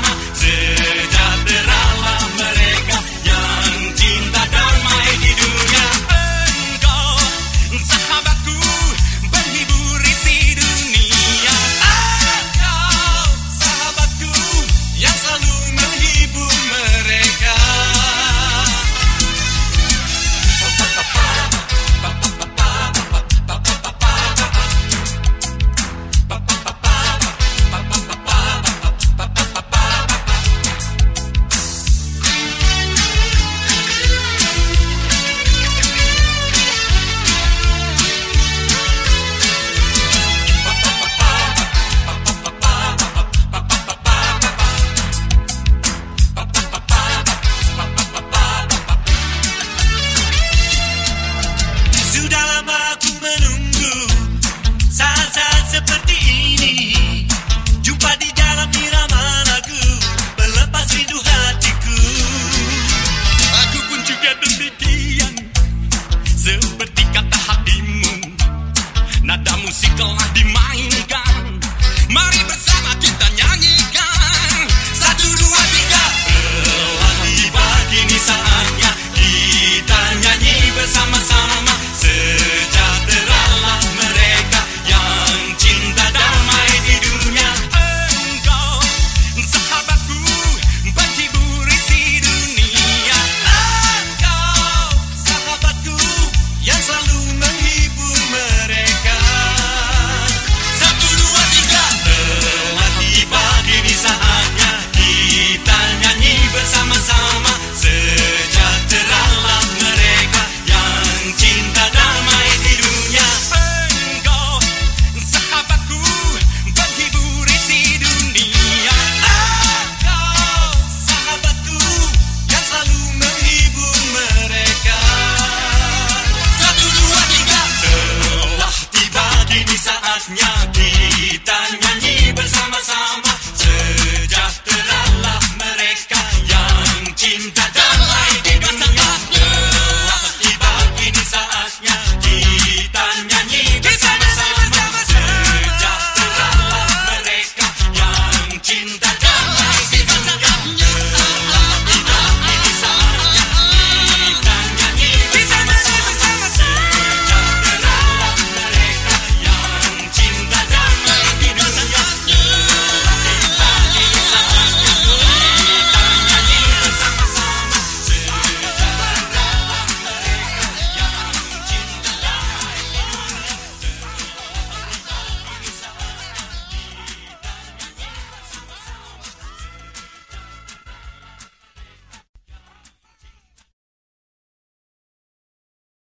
bersama-sama telah dimainkan Mari Quita, ñañi.